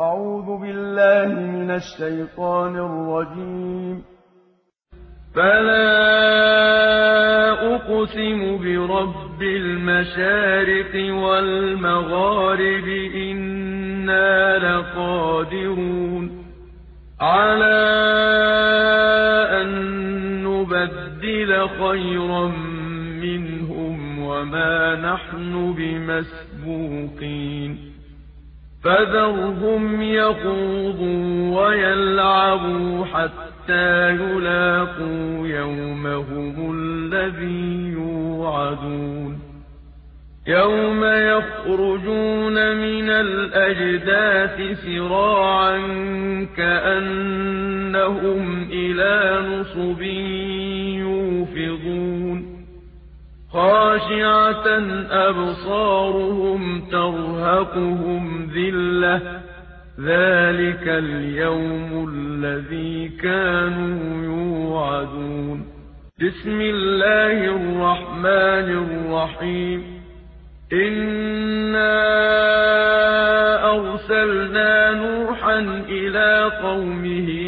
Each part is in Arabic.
أعوذ بالله من الشيطان الرجيم. فلا أقسم برب المشارق والمغارب إنا لقادرون على أن نبدل خيرا منهم وما نحن بمسبوقين. فذرهم يخوضوا ويلعبوا حتى يلاقوا يومهم الذي يوعدون. يوم يخرجون من الأجداث سراعا كأنهم إلى نصب يوفضون. خاشعة أبصارهم ترهقهم ذلة. ذلك اليوم الذي كانوا يوعدون. بسم الله الرحمن الرحيم. إنا أرسلنا نوحا إلى قومه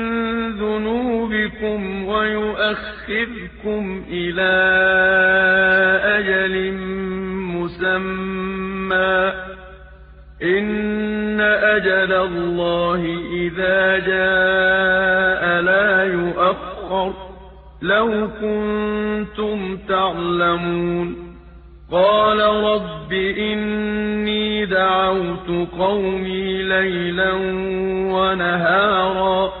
ذنوبكم ويؤخركم إلى أجل مسمى إن أجل الله إذا جاء لا يؤخر لو كنتم تعلمون قال رب إني دعوت قومي ليلا ونهارا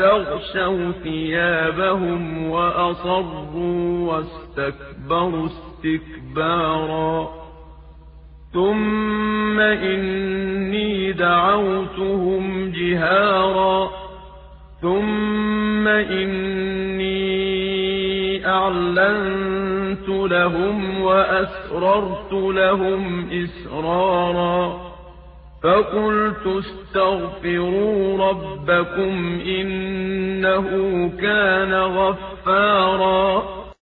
واستغشوا ثيابهم وأصروا واستكبروا استكبارا. ثم إني دعوتهم جهارا. ثم إني أعلنت لهم وأسررت لهم إسرارا. فقلت استغفروا ربكم إنه كان غفارا